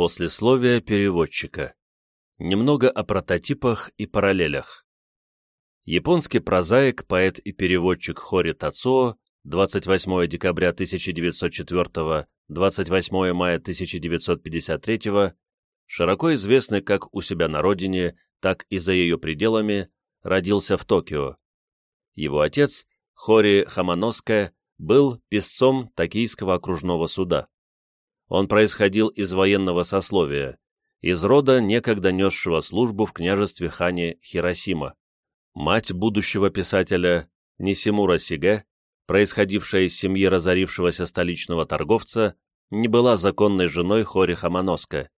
Послесловие переводчика. Немного о прототипах и параллелях. Японский прозаик, поэт и переводчик Хори Тацуо 28 декабря 1904 28 мая 1953 широко известный как у себя на родине, так и за ее пределами, родился в Токио. Его отец, Хори Хаманоске, был писцом Токийского окружного суда. Он происходил из военного сословия, из рода, некогда несшего службу в княжестве Хани Хиросима. Мать будущего писателя Нисимура Сиге, происходившая из семьи разорившегося столичного торговца, не была законной женой Хори Хаманоска.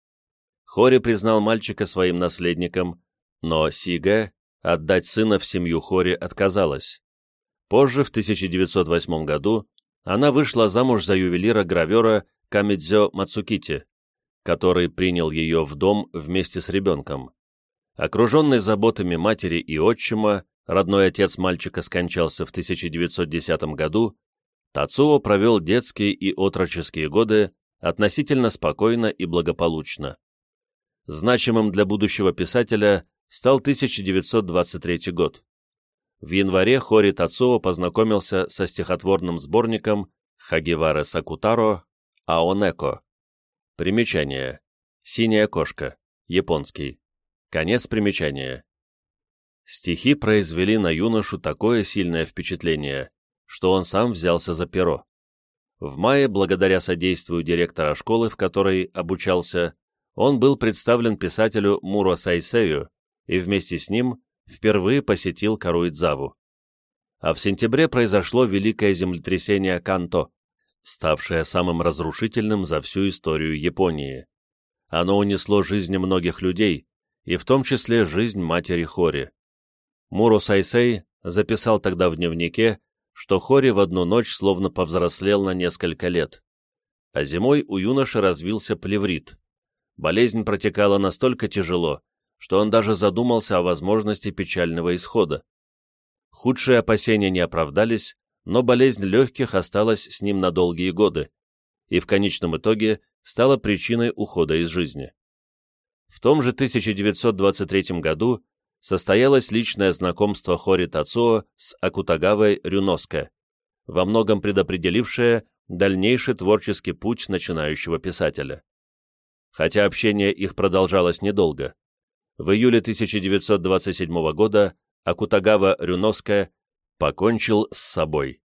Хори признал мальчика своим наследником, но Сиге отдать сына в семью Хори отказалась. Позже, в 1908 году, она вышла замуж за ювелира-гравера Камидзё Мацукити, который принял ее в дом вместе с ребенком. Окруженный заботами матери и отчима, родной отец мальчика скончался в 1910 году, Тацуо провел детские и отроческие годы относительно спокойно и благополучно. Значимым для будущего писателя стал 1923 год. В январе Хори Тацуо познакомился со стихотворным сборником Хагивара Сакутаро Аонеко. Примечание. Синяя кошка. Японский. Конец примечания. Стихи произвели на юношу такое сильное впечатление, что он сам взялся за перо. В мае, благодаря содействию директора школы, в которой обучался, он был представлен писателю Муро Сайсею и вместе с ним впервые посетил Каруидзаву. А в сентябре произошло великое землетрясение Канто, ставшее самым разрушительным за всю историю Японии. Оно унесло жизни многих людей, и в том числе жизнь матери Хори. Муро Сайсей записал тогда в дневнике, что Хори в одну ночь словно повзрослел на несколько лет. А зимой у юноши развился плеврит. Болезнь протекала настолько тяжело, что он даже задумался о возможности печального исхода. Худшие опасения не оправдались, но болезнь легких осталась с ним на долгие годы и в конечном итоге стала причиной ухода из жизни. В том же 1923 году состоялось личное знакомство Хори Тацуо с Акутагавой Рюноско, во многом предопределившее дальнейший творческий путь начинающего писателя. Хотя общение их продолжалось недолго. В июле 1927 года Акутагава Рюноско покончил с собой.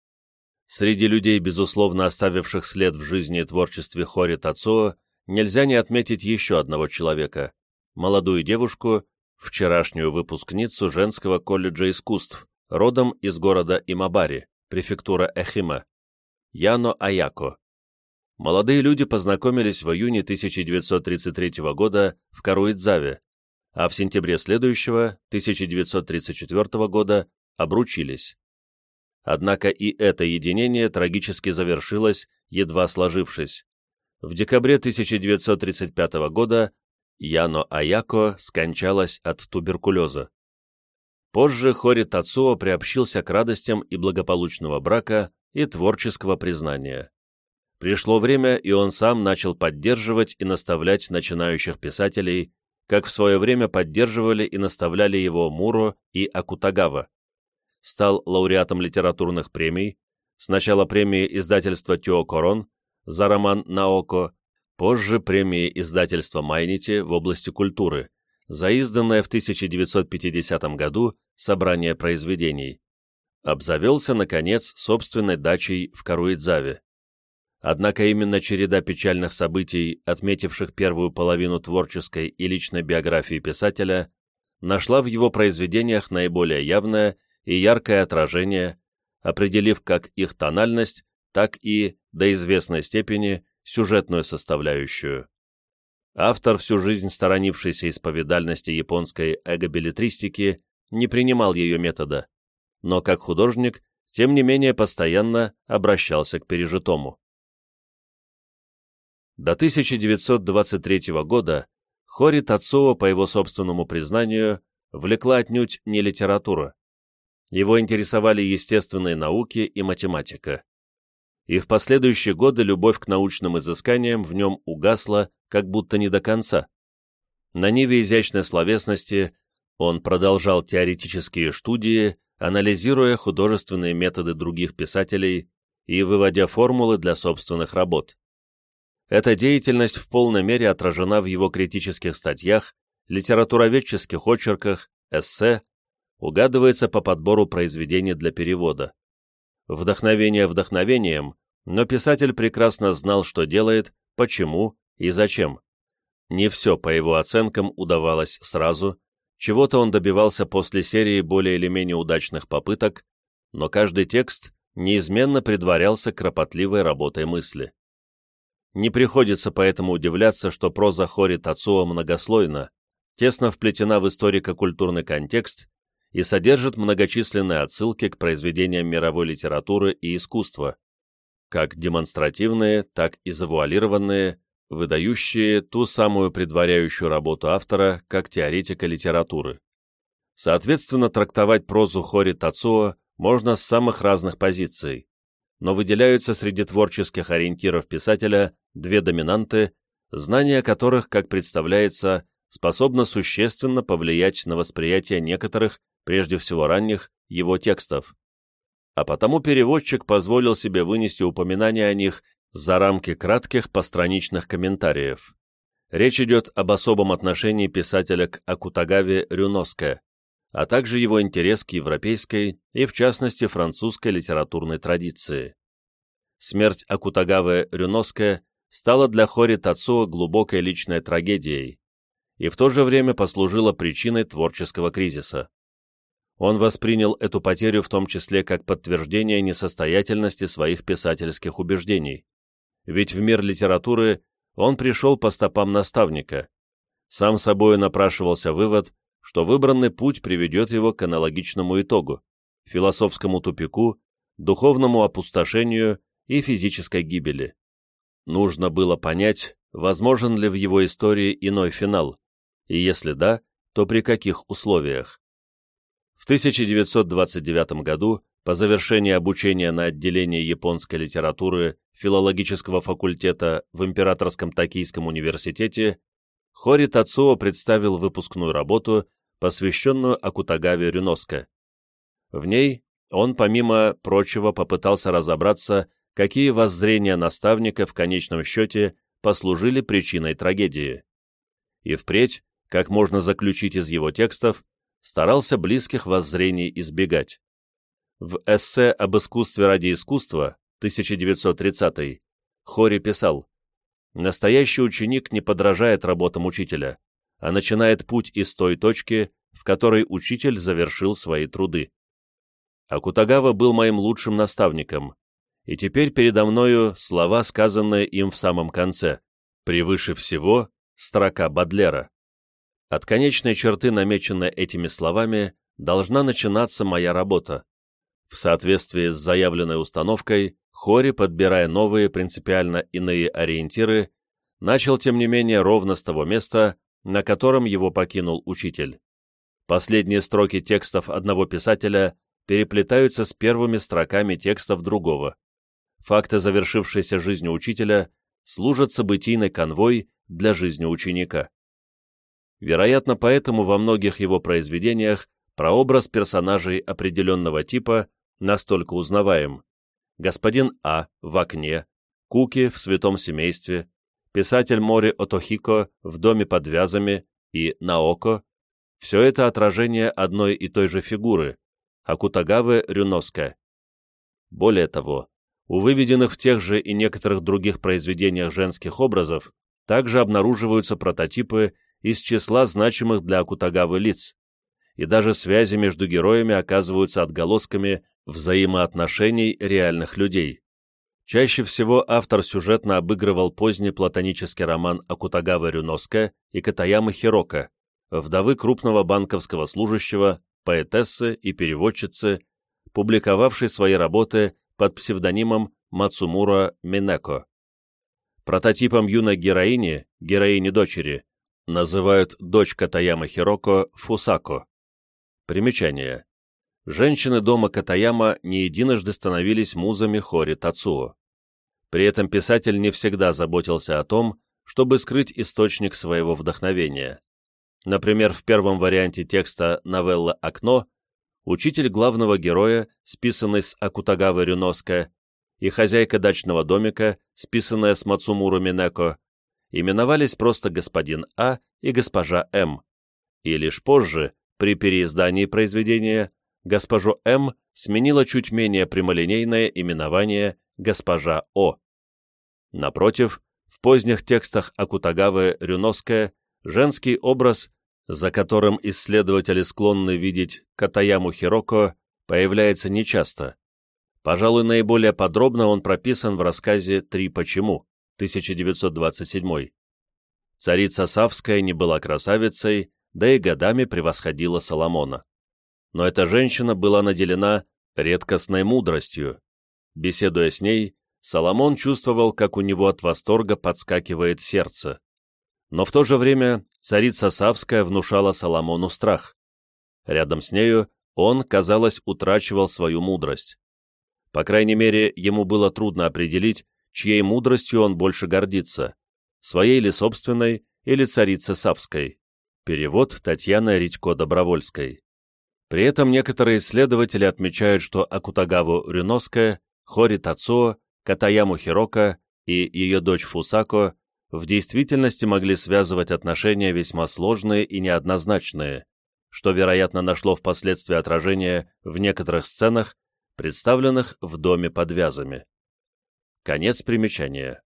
Среди людей, безусловно оставивших след в жизни и творчестве Хори Тацуо, нельзя не отметить еще одного человека – молодую девушку, вчерашнюю выпускницу женского колледжа искусств, родом из города Имабари, префектура Эхима, Яно Аяко. Молодые люди познакомились в июне 1933 года в Каруидзаве, а в сентябре следующего, 1934 года, обручились. Однако и это единение трагически завершилось, едва сложившись. В декабре 1935 года Яно Аяко скончалась от туберкулеза. Позже Хори Тацуо приобщился к радостям и благополучного брака и творческого признания. Пришло время, и он сам начал поддерживать и наставлять начинающих писателей, как в свое время поддерживали и наставляли его Муро и Акутагава стал лауреатом литературных премий, сначала премии издательства Тио Корон за роман «Наоко», позже премии издательства Майнити в области культуры за изданное в 1950 году собрание произведений. Обзавелся, наконец, собственной дачей в Каруидзаве. Однако именно череда печальных событий, отметивших первую половину творческой и личной биографии писателя, нашла в его произведениях наиболее явное и яркое отражение, определив как их тональность, так и, до известной степени, сюжетную составляющую. Автор, всю жизнь сторонившийся исповедальности японской эгобилетристики, не принимал ее метода, но как художник, тем не менее постоянно обращался к пережитому. До 1923 года Хори Тацуо, по его собственному признанию, влекла отнюдь не литература. Его интересовали естественные науки и математика. И в последующие годы любовь к научным изысканиям в нем угасла, как будто не до конца. На ниве изящной словесности он продолжал теоретические студии, анализируя художественные методы других писателей и выводя формулы для собственных работ. Эта деятельность в полной мере отражена в его критических статьях, литературоведческих очерках, эссе, угадывается по подбору произведений для перевода. Вдохновение вдохновением, но писатель прекрасно знал, что делает, почему и зачем. Не все, по его оценкам, удавалось сразу, чего-то он добивался после серии более или менее удачных попыток, но каждый текст неизменно предварялся кропотливой работой мысли. Не приходится поэтому удивляться, что проза Хори Тацуо многослойна, тесно вплетена в историко-культурный контекст и содержит многочисленные отсылки к произведениям мировой литературы и искусства, как демонстративные, так и завуалированные, выдающие ту самую предваряющую работу автора как теоретика литературы. Соответственно, трактовать прозу Хори Тацуо можно с самых разных позиций, но выделяются среди творческих ориентиров писателя две доминанты, знание которых, как представляется, способно существенно повлиять на восприятие некоторых, прежде всего ранних, его текстов. А потому переводчик позволил себе вынести упоминание о них за рамки кратких постраничных комментариев. Речь идет об особом отношении писателя к Акутагаве Рюноске, а также его интерес к европейской и, в частности, французской литературной традиции. Смерть Акутагавы Рюноске стала для Хори Тацуо глубокой личной трагедией и в то же время послужила причиной творческого кризиса. Он воспринял эту потерю в том числе как подтверждение несостоятельности своих писательских убеждений ведь в мир литературы он пришел по стопам наставника. Сам собой напрашивался вывод, что выбранный путь приведет его к аналогичному итогу, философскому тупику, духовному опустошению и физической гибели. Нужно было понять, возможен ли в его истории иной финал, и если да, то при каких условиях. В 1929 году по завершении обучения на отделении японской литературы филологического факультета в Императорском Токийском университете Хори Тацуо представил выпускную работу, посвященную Акутагаве Рюноско. В ней он, помимо прочего, попытался разобраться, какие воззрения наставника в конечном счете послужили причиной трагедии. И впредь, как можно заключить из его текстов, старался близких воззрений избегать. В эссе об искусстве ради искусства 1930 Хори писал «Настоящий ученик не подражает работам учителя, а начинает путь из той точки, в которой учитель завершил свои труды. Акутагава был моим лучшим наставником, и теперь передо мною слова, сказанные им в самом конце, превыше всего строка Бадлера. От конечной черты, намеченной этими словами, должна начинаться моя работа, в соответствии с заявленной установкой, Хори, подбирая новые, принципиально иные ориентиры, начал, тем не менее, ровно с того места, на котором его покинул учитель. Последние строки текстов одного писателя переплетаются с первыми строками текстов другого. Факты завершившейся жизни учителя служат событийной конвой для жизни ученика. Вероятно, поэтому во многих его произведениях прообраз персонажей определенного типа настолько узнаваем. Господин А в окне, Куки в святом семействе, писатель Мори Отохико в доме под вязами и Наоко – все это отражение одной и той же фигуры – Акутагавы Рюноска. Более того, у выведенных в тех же и некоторых других произведениях женских образов также обнаруживаются прототипы из числа значимых для Акутагавы лиц, и даже связи между героями оказываются отголосками взаимоотношений реальных людей. Чаще всего автор сюжетно обыгрывал поздний платонический роман Акутагавы Рюноске и Катаямы Хирока, вдовы крупного банковского служащего, поэтессы и переводчицы, публиковавшей свои работы под псевдонимом Мацумура Минеко. Прототипом юной героини, героини-дочери, называют дочь Катаямы Хироко Фусако. Примечание. Женщины дома Катаяма не единожды становились музами Хори Тацуо. При этом писатель не всегда заботился о том, чтобы скрыть источник своего вдохновения. Например, в первом варианте текста новеллы «Окно» учитель главного героя, списанный с Акутагавы Рюноска, и хозяйка дачного домика, списанная с Мацумуру Минеко, именовались просто господин А и госпожа М. И лишь позже, при переиздании произведения, госпожу М сменило чуть менее прямолинейное именование госпожа О. Напротив, в поздних текстах Акутагавы Рюноская женский образ, за которым исследователи склонны видеть Катаяму Хироко, появляется нечасто. Пожалуй, наиболее подробно он прописан в рассказе «Три почему» 1927. Царица Савская не была красавицей, да и годами превосходила Соломона. Но эта женщина была наделена редкостной мудростью. Беседуя с ней, Соломон чувствовал, как у него от восторга подскакивает сердце. Но в то же время царица Савская внушала Соломону страх. Рядом с нею он, казалось, утрачивал свою мудрость. По крайней мере, ему было трудно определить, чьей мудростью он больше гордится, своей или собственной, или царицы Савской. Перевод Татьяны Редько-Добровольской. При этом некоторые исследователи отмечают, что Акутагаву Рюноская, Хори Тацуо, Катаяму Хирока и ее дочь Фусако в действительности могли связывать отношения весьма сложные и неоднозначные, что, вероятно, нашло впоследствии отражение в некоторых сценах, представленных в доме под вязами. Конец примечания.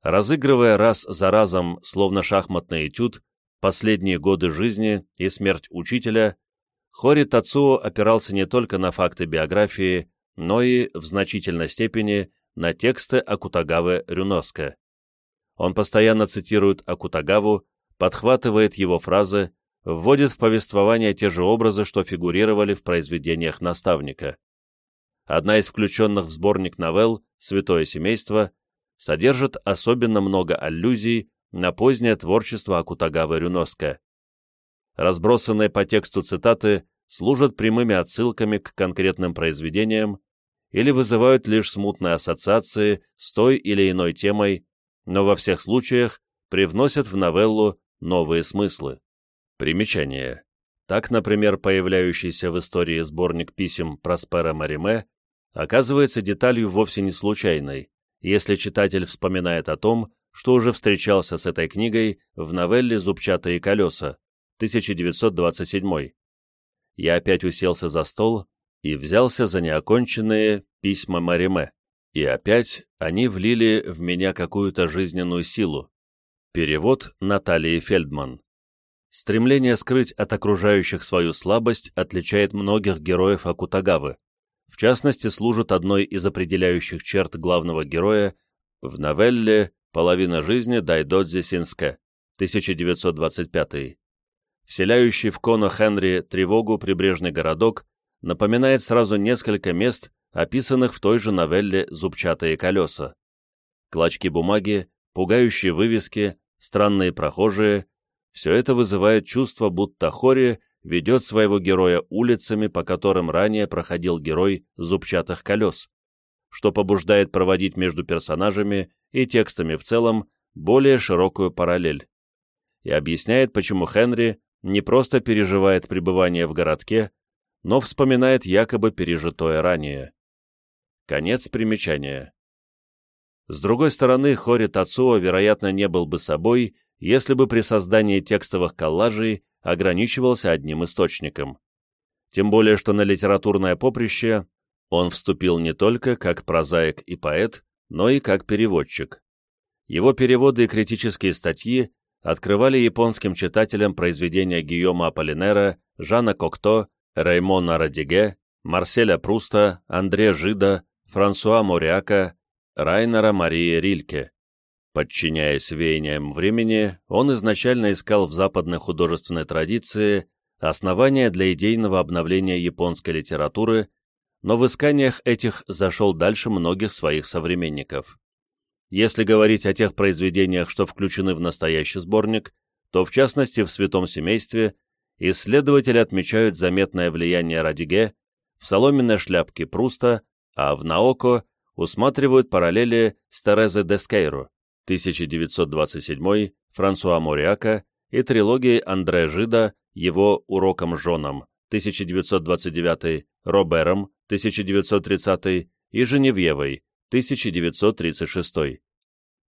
Разыгрывая раз за разом, словно шахматный этюд, последние годы жизни и смерть учителя, Хори Тацуо опирался не только на факты биографии, но и, в значительной степени, на тексты Акутагавы Рюноска. Он постоянно цитирует Акутагаву, подхватывает его фразы, вводит в повествование те же образы, что фигурировали в произведениях наставника. Одна из включенных в сборник новелл «Святое семейство» содержит особенно много аллюзий на позднее творчество Акутагавы Рюноска. Разбросанные по тексту цитаты служат прямыми отсылками к конкретным произведениям или вызывают лишь смутные ассоциации с той или иной темой, но во всех случаях привносят в новеллу новые смыслы. Примечание. Так, например, появляющийся в истории сборник писем Проспера Мариме оказывается деталью вовсе не случайной, если читатель вспоминает о том, что уже встречался с этой книгой в новелле «Зубчатые колеса» 1927. Я опять уселся за стол и взялся за неоконченные письма Мариме, и опять они влили в меня какую-то жизненную силу. Перевод Натальи Фельдман. Стремление скрыть от окружающих свою слабость отличает многих героев Акутагавы. В частности, служит одной из определяющих черт главного героя в новелле «Половина жизни Дайдодзи Синске» 1925. Вселяющий в Коно Хенри тревогу прибрежный городок напоминает сразу несколько мест, описанных в той же новелле «Зубчатые колеса». Клочки бумаги, пугающие вывески, странные прохожие — все это вызывает чувство, будто Хори ведет своего героя улицами, по которым ранее проходил герой зубчатых колес, что побуждает проводить между персонажами и текстами в целом более широкую параллель, и объясняет, почему Хенри не просто переживает пребывание в городке, но вспоминает якобы пережитое ранее. Конец примечания. С другой стороны, Хори Тацуо, вероятно, не был бы собой, если бы при создании текстовых коллажей ограничивался одним источником. Тем более, что на литературное поприще он вступил не только как прозаик и поэт, но и как переводчик. Его переводы и критические статьи открывали японским читателям произведения Гийома Аполлинера, Жана Кокто, Раймона Радиге, Марселя Пруста, Андре Жида, Франсуа Моряка, Райнера Марии Рильке. Подчиняясь веяниям времени, он изначально искал в западной художественной традиции основания для идейного обновления японской литературы, но в исканиях этих зашел дальше многих своих современников. Если говорить о тех произведениях, что включены в настоящий сборник, то в частности в «Святом семействе» исследователи отмечают заметное влияние Радиге в соломенной шляпке Пруста а в Наоко усматривают параллели с Терезе де Скейро 1927, Франсуа Мориака и трилогией Андре Жида его «Уроком женам» 1929, Робером 1930 и Женевьевой 1936.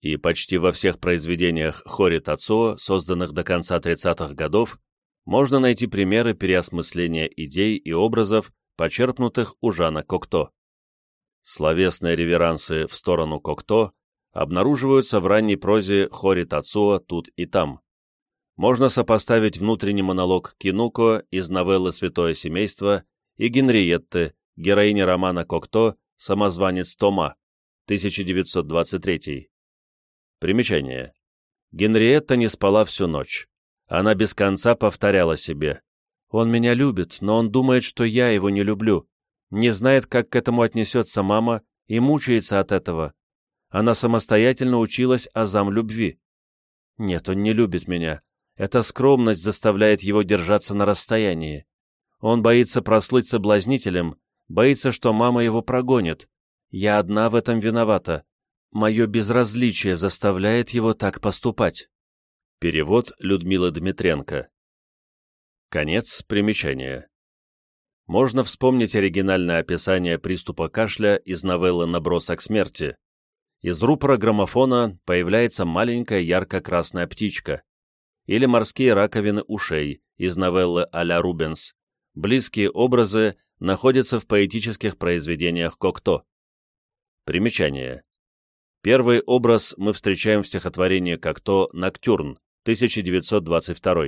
И почти во всех произведениях Хори Тацуо, созданных до конца 30-х годов, можно найти примеры переосмысления идей и образов, почерпнутых у Жана Кокто. Словесные реверансы в сторону Кокто обнаруживаются в ранней прозе Хори Тацуо тут и там. Можно сопоставить внутренний монолог Кинуко из новеллы «Святое семейство» и Генриетты, героини романа Кокто «Самозванец Тома», 1923. Примечание. Генриетта не спала всю ночь. Она без конца повторяла себе. «Он меня любит, но он думает, что я его не люблю. Не знает, как к этому отнесется мама, и мучается от этого. Она самостоятельно училась азам любви. Нет, он не любит меня. Эта скромность заставляет его держаться на расстоянии. Он боится прослыть соблазнителем, боится, что мама его прогонит. Я одна в этом виновата. Мое безразличие заставляет его так поступать. Перевод Людмилы Дмитренко. Конец примечания. Можно вспомнить оригинальное описание приступа кашля из новеллы «Набросок смерти». Из рупора граммофона появляется маленькая ярко-красная птичка. Или морские раковины ушей из новеллы а-ля Рубенс. Близкие образы находятся в поэтических произведениях Кокто. Примечание. Первый образ мы встречаем в стихотворении Кокто «Ноктюрн», 1922.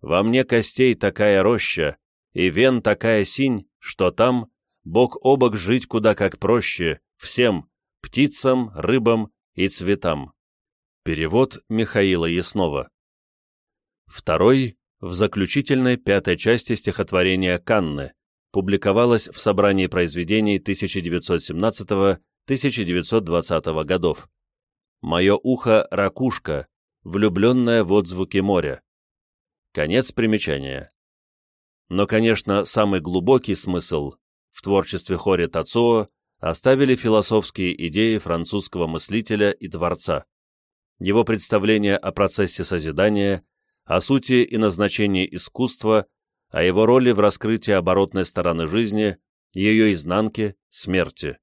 «Во мне костей такая роща, и вен такая синь, что там бок о бок жить куда как проще всем, птицам, рыбам и цветам». Перевод Михаила Яснова. Второй в заключительной пятой части стихотворения «Канны» публиковалась в собрании произведений 1917-1920 годов. «Мое ухо — ракушка, влюбленная в отзвуки моря. Конец примечания. Но, конечно, самый глубокий смысл в творчестве Хори Тацуо оставили философские идеи французского мыслителя и творца. Его представление о процессе созидания, о сути и назначении искусства, о его роли в раскрытии оборотной стороны жизни, ее изнанки, смерти.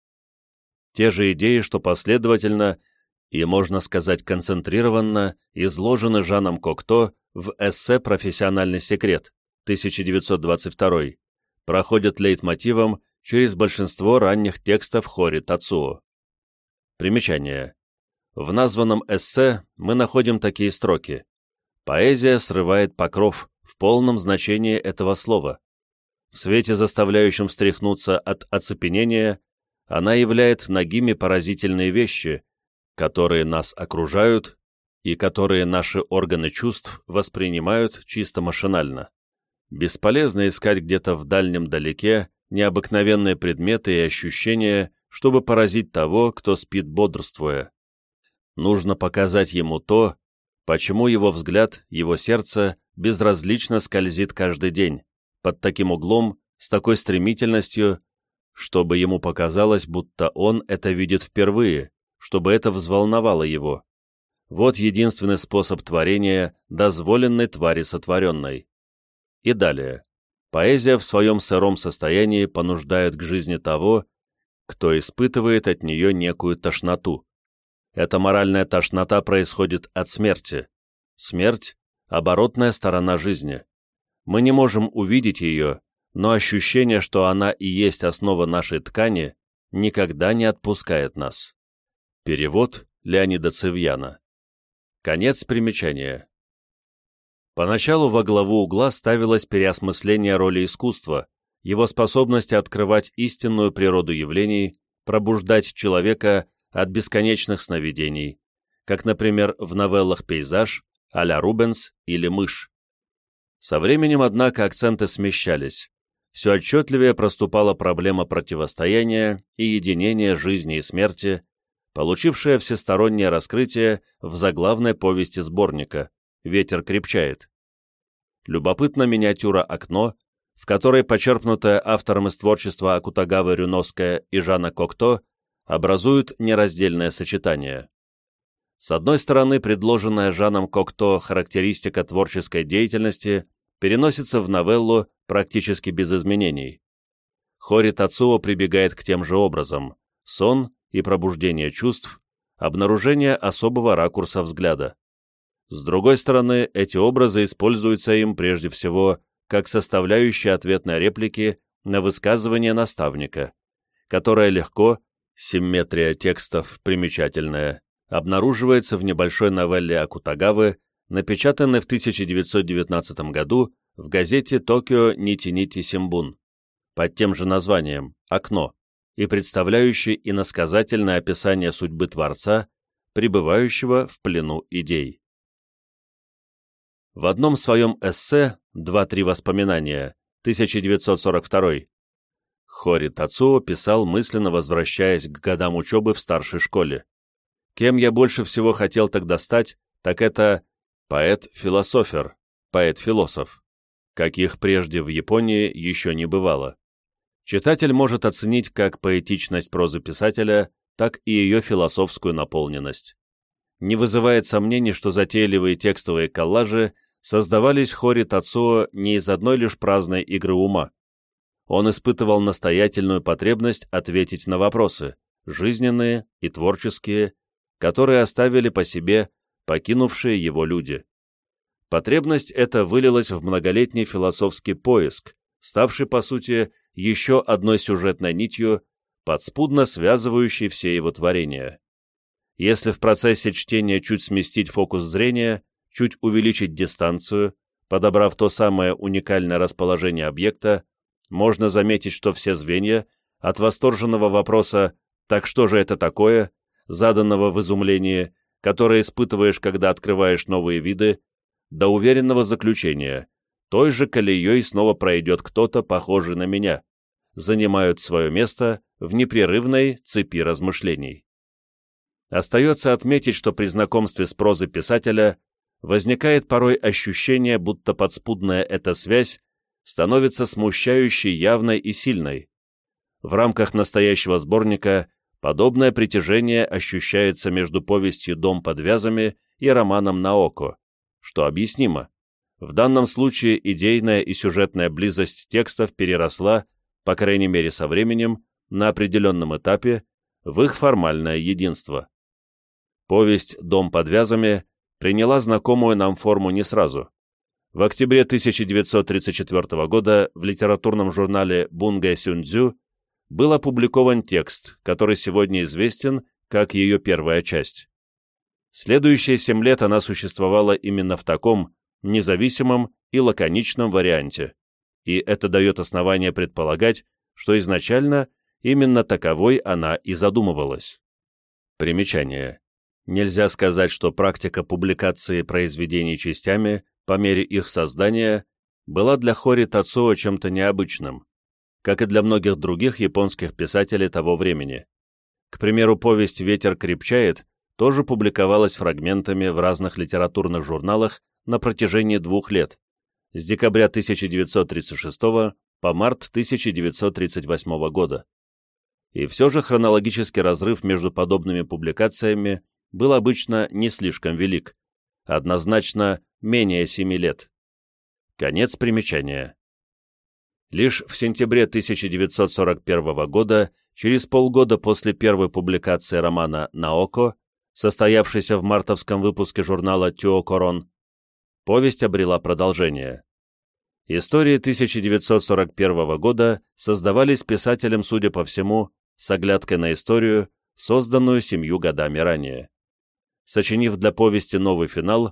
Те же идеи, что последовательно и, можно сказать, концентрированно изложены Жаном Кокто в эссе «Профессиональный секрет» 1922, проходят лейтмотивом через большинство ранних текстов Хори Тацуо. Примечание. В названном эссе мы находим такие строки. Поэзия срывает покров в полном значении этого слова. В свете, заставляющем встряхнуться от оцепенения, она являет ногими поразительные вещи, которые нас окружают и которые наши органы чувств воспринимают чисто машинально. Бесполезно искать где-то в дальнем далеке необыкновенные предметы и ощущения, чтобы поразить того, кто спит бодрствуя. Нужно показать ему то, почему его взгляд, его сердце безразлично скользит каждый день, под таким углом, с такой стремительностью, чтобы ему показалось, будто он это видит впервые, чтобы это взволновало его. Вот единственный способ творения, дозволенной твари сотворенной. И далее. Поэзия в своем сыром состоянии понуждает к жизни того, кто испытывает от нее некую тошноту. Эта моральная тошнота происходит от смерти. Смерть — оборотная сторона жизни. Мы не можем увидеть ее, но ощущение, что она и есть основа нашей ткани, никогда не отпускает нас. Перевод Леонида Цивьяна. Конец примечания. Поначалу во главу угла ставилось переосмысление роли искусства, его способности открывать истинную природу явлений, пробуждать человека от бесконечных сновидений, как, например, в новеллах «Пейзаж», а-ля Рубенс или «Мышь». Со временем, однако, акценты смещались. Все отчетливее проступала проблема противостояния и единения жизни и смерти, получившая всестороннее раскрытие в заглавной повести сборника «Ветер крепчает». Любопытна миниатюра «Окно», в которой почерпнутая автором из творчества Акутагавы Рюновская и Жана Кокто образуют нераздельное сочетание. С одной стороны, предложенная Жаном Кокто характеристика творческой деятельности переносится в новеллу практически без изменений. Хори Тацуо прибегает к тем же образом – сон и пробуждение чувств, обнаружение особого ракурса взгляда. С другой стороны, эти образы используются им прежде всего как составляющие ответной реплики на высказывание наставника, которое легко, симметрия текстов примечательная, обнаруживается в небольшой новелле Акутагавы, напечатанной в 1919 году в газете «Токио Нити-Нити Симбун» под тем же названием «Окно» и представляющей иносказательное описание судьбы Творца, пребывающего в плену идей. В одном своем эссе «Два-три воспоминания» 1942 Хори Тацуо писал, мысленно возвращаясь к годам учебы в старшей школе. Кем я больше всего хотел тогда стать, так это поэт-философер, поэт-философ, каких прежде в Японии еще не бывало. Читатель может оценить как поэтичность прозы писателя, так и ее философскую наполненность. Не вызывает сомнений, что затейливые текстовые коллажи создавались Хори Тацуо не из одной лишь праздной игры ума. Он испытывал настоятельную потребность ответить на вопросы, жизненные и творческие, которые оставили по себе покинувшие его люди. Потребность эта вылилась в многолетний философский поиск, ставший, по сути, еще одной сюжетной нитью, подспудно связывающей все его творения. Если в процессе чтения чуть сместить фокус зрения, чуть увеличить дистанцию, подобрав то самое уникальное расположение объекта, можно заметить, что все звенья, от восторженного вопроса «так что же это такое?», заданного в изумлении, которое испытываешь, когда открываешь новые виды, до уверенного заключения, той же колеей снова пройдет кто-то, похожий на меня, занимают свое место в непрерывной цепи размышлений. Остается отметить, что при знакомстве с прозой писателя возникает порой ощущение, будто подспудная эта связь становится смущающей, явной и сильной. В рамках настоящего сборника Подобное притяжение ощущается между повестью «Дом под вязами» и романом «Наоко», что объяснимо. В данном случае идейная и сюжетная близость текстов переросла, по крайней мере со временем, на определенном этапе, в их формальное единство. Повесть «Дом под вязами» приняла знакомую нам форму не сразу. В октябре 1934 года в литературном журнале «Бунгэ Сюнцзю» был опубликован текст, который сегодня известен как ее первая часть. Следующие семь лет она существовала именно в таком независимом и лаконичном варианте, и это дает основание предполагать, что изначально именно таковой она и задумывалась. Примечание. Нельзя сказать, что практика публикации произведений частями по мере их создания была для Хори Тацуо чем-то необычным как и для многих других японских писателей того времени. К примеру, повесть «Ветер крепчает» тоже публиковалась фрагментами в разных литературных журналах на протяжении двух лет, с декабря 1936 по март 1938 года. И все же хронологический разрыв между подобными публикациями был обычно не слишком велик, однозначно менее семи лет. Конец примечания. Лишь в сентябре 1941 года, через полгода после первой публикации романа «Наоко», состоявшейся в мартовском выпуске журнала «Тюокорон», повесть обрела продолжение. Истории 1941 года создавались писателем, судя по всему, с оглядкой на историю, созданную семью годами ранее. Сочинив для повести новый финал,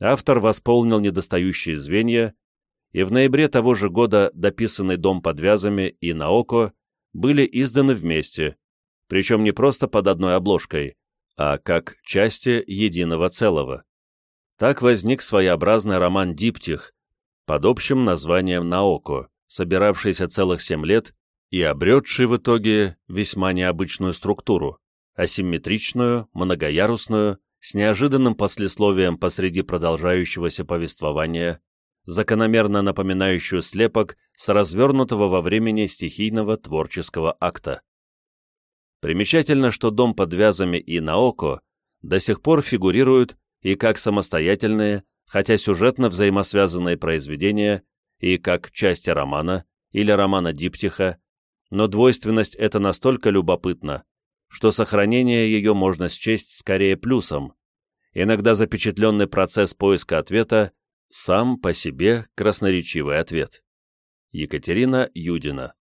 автор восполнил недостающие звенья и в ноябре того же года дописанный «Дом под вязами» и «Наоко» были изданы вместе, причем не просто под одной обложкой, а как части единого целого. Так возник своеобразный роман «Диптих» под общим названием «Наоко», собиравшийся целых семь лет и обретший в итоге весьма необычную структуру, асимметричную, многоярусную, с неожиданным послесловием посреди продолжающегося повествования, закономерно напоминающую слепок с развернутого во времени стихийного творческого акта. Примечательно, что «Дом под вязами» и «Наоко» до сих пор фигурируют и как самостоятельные, хотя сюжетно взаимосвязанные произведения, и как части романа или романа диптиха, но двойственность эта настолько любопытна, что сохранение ее можно счесть скорее плюсом. Иногда запечатленный процесс поиска ответа сам по себе красноречивый ответ. Екатерина Юдина